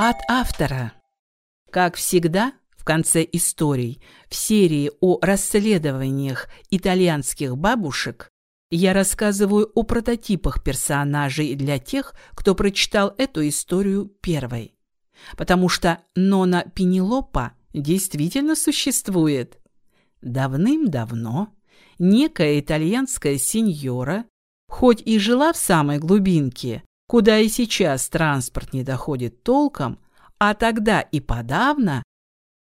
От автора. Как всегда, в конце историй в серии о расследованиях итальянских бабушек я рассказываю о прототипах персонажей для тех, кто прочитал эту историю первой. Потому что Нона Пенелопа действительно существует. Давным-давно некая итальянская сеньора, хоть и жила в самой глубинке, куда и сейчас транспорт не доходит толком, а тогда и подавно,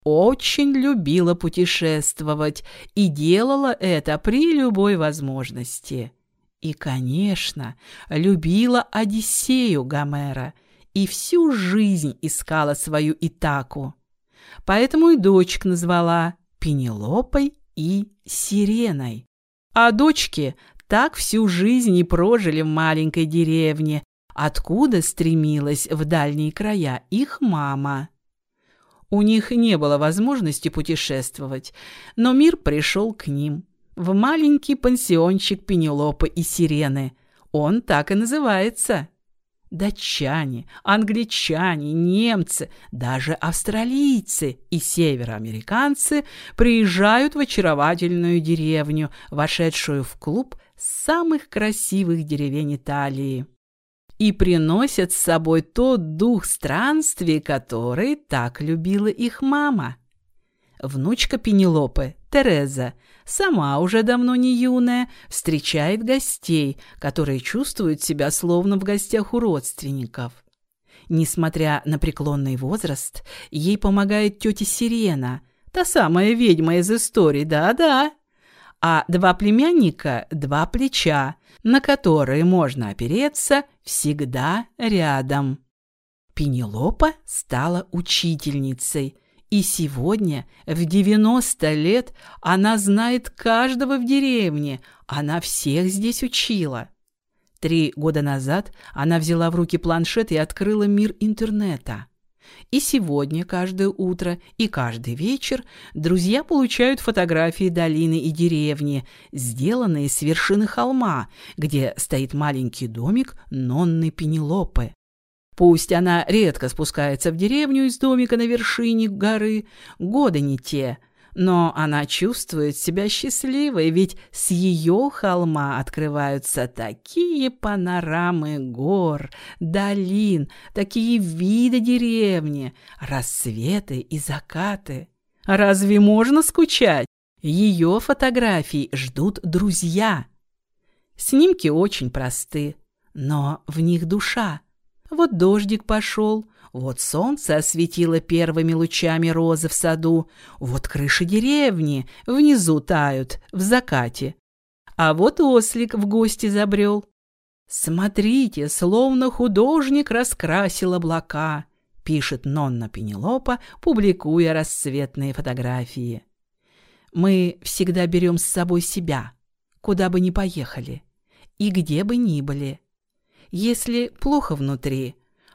очень любила путешествовать и делала это при любой возможности. И, конечно, любила Одиссею Гомера и всю жизнь искала свою Итаку. Поэтому и дочек назвала Пенелопой и Сиреной. А дочки так всю жизнь и прожили в маленькой деревне, откуда стремилась в дальние края их мама. У них не было возможности путешествовать, но мир пришел к ним. В маленький пансиончик Пенелопы и Сирены. Он так и называется. Датчане, англичане, немцы, даже австралийцы и североамериканцы приезжают в очаровательную деревню, вошедшую в клуб самых красивых деревень Италии и приносят с собой тот дух странствий, который так любила их мама. Внучка Пенелопы, Тереза, сама уже давно не юная, встречает гостей, которые чувствуют себя словно в гостях у родственников. Несмотря на преклонный возраст, ей помогает тетя Сирена, та самая ведьма из истории, да-да. А два племянника – два плеча, на которые можно опереться, всегда рядом. Пенелопа стала учительницей, и сегодня, в 90 лет, она знает каждого в деревне, она всех здесь учила. Три года назад она взяла в руки планшет и открыла мир интернета. И сегодня, каждое утро и каждый вечер друзья получают фотографии долины и деревни, сделанные с вершины холма, где стоит маленький домик Нонны Пенелопы. Пусть она редко спускается в деревню из домика на вершине горы, годы не те – но она чувствует себя счастливой, ведь с ее холма открываются такие панорамы гор, долин, такие виды деревни, рассветы и закаты. Разве можно скучать? Ее фотографии ждут друзья. Снимки очень просты, но в них душа. Вот дождик пошел, вот солнце осветило первыми лучами розы в саду, вот крыши деревни внизу тают в закате. А вот ослик в гости забрел. «Смотрите, словно художник раскрасил облака», пишет Нонна Пенелопа, публикуя рассветные фотографии. «Мы всегда берем с собой себя, куда бы ни поехали, и где бы ни были. Если плохо внутри,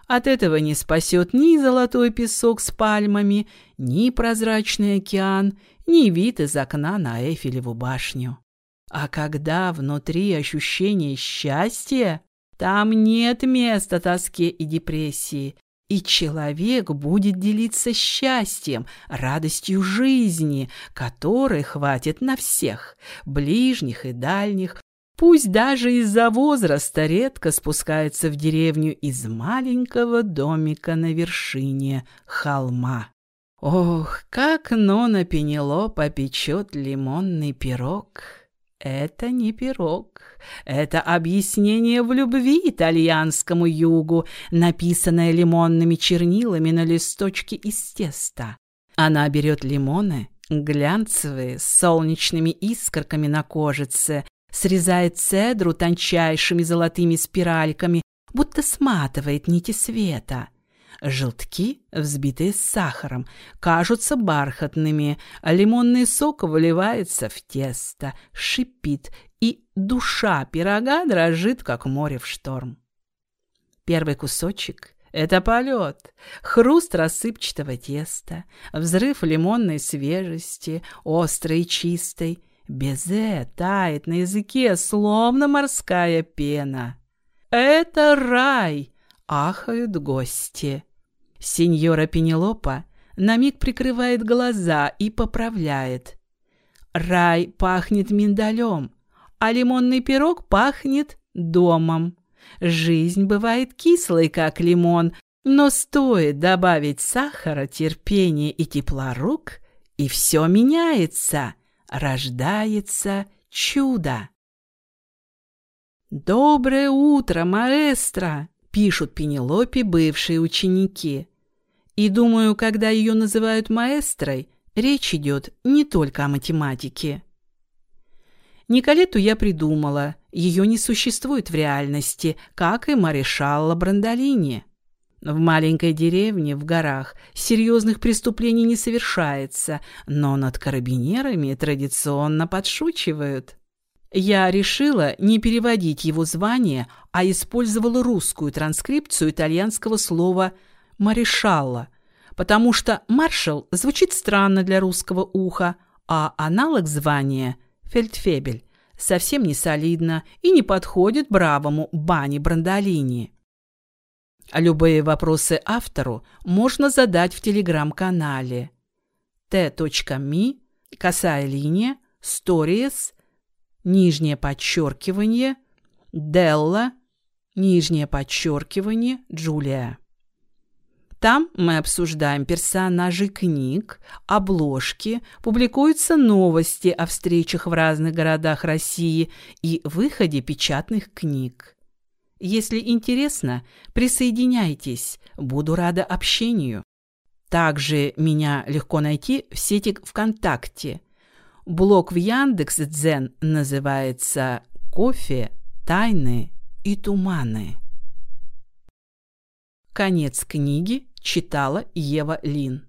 от этого не спасет ни золотой песок с пальмами, ни прозрачный океан, ни вид из окна на Эйфелеву башню. А когда внутри ощущение счастья, там нет места тоске и депрессии, и человек будет делиться счастьем, радостью жизни, которой хватит на всех, ближних и дальних, Пусть даже из-за возраста редко спускается в деревню из маленького домика на вершине холма. Ох, как Нона Пенелопа печет лимонный пирог. Это не пирог, это объяснение в любви итальянскому югу, написанное лимонными чернилами на листочке из теста. Она берет лимоны, глянцевые, с солнечными искорками на кожице, срезает цедру тончайшими золотыми спиральками, будто сматывает нити света. Желтки, взбитые с сахаром, кажутся бархатными, а лимонный сок вливается в тесто, шипит, и душа пирога дрожит, как море в шторм. Первый кусочек — это полет, хруст рассыпчатого теста, взрыв лимонной свежести, острой и чистой — Безе тает на языке, словно морская пена. «Это рай!» — ахают гости. Сеньора Пенелопа на миг прикрывает глаза и поправляет. Рай пахнет миндалем, а лимонный пирог пахнет домом. Жизнь бывает кислой, как лимон, но стоит добавить сахара, терпения и тепла рук, и все меняется, рождается чудо. «Доброе утро, маэстро!» – пишут Пенелопе бывшие ученики. И думаю, когда ее называют маэстрой, речь идет не только о математике. Николету я придумала, ее не существует в реальности, как и Маришалла Брандолини. В маленькой деревне в горах серьезных преступлений не совершается, но над карабинерами традиционно подшучивают. Я решила не переводить его звание, а использовала русскую транскрипцию итальянского слова «маришалла», потому что «маршал» звучит странно для русского уха, а аналог звания «фельдфебель» совсем не солидно и не подходит бравому Бани Брандолини. Любые вопросы автору можно задать в телеграм-канале t.me, косая линия, stories, нижнее подчеркивание, Делла, нижнее подчеркивание, Джулия. Там мы обсуждаем персонажей книг, обложки, публикуются новости о встречах в разных городах России и выходе печатных книг. Если интересно, присоединяйтесь, буду рада общению. Также меня легко найти в сети ВКонтакте – Блог в Яндекс.Дзен называется «Кофе, тайны и туманы». Конец книги читала Ева Лин.